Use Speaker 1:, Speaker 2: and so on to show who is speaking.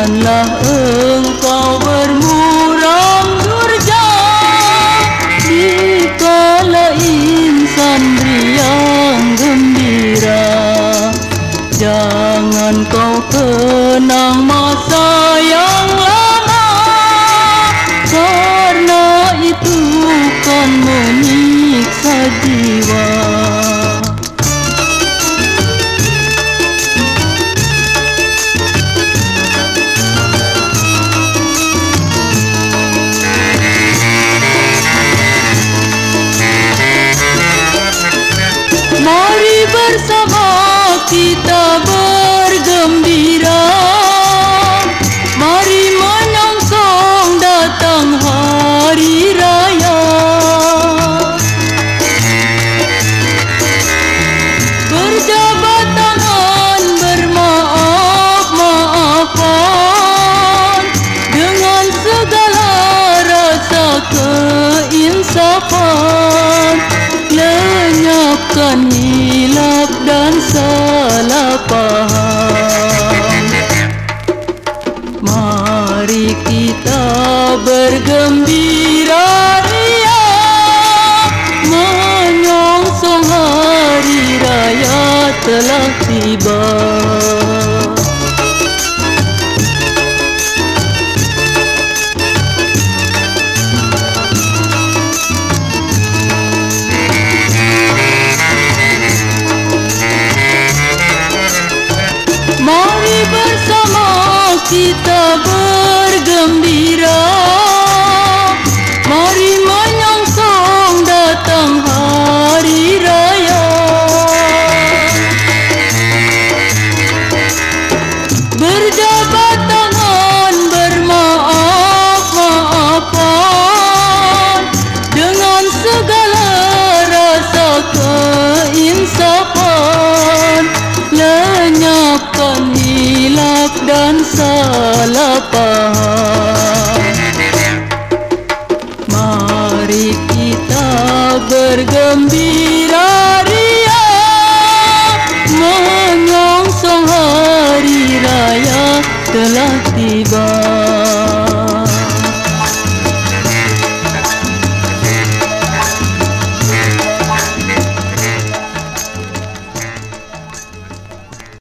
Speaker 1: Janganlah engkau bermuram durja. Di kala insan riang gembira Jangan kau kenang bersama kita bergembira. Mari menyongsong datang hari raya. Berjabat tangan bermaaf-maafan Dengan segala rasa keinsafan Lenyapkan bergembira ria Menyongsong hari raya telah tiba. Mari bersama kita bergembira Mari kita bergembira.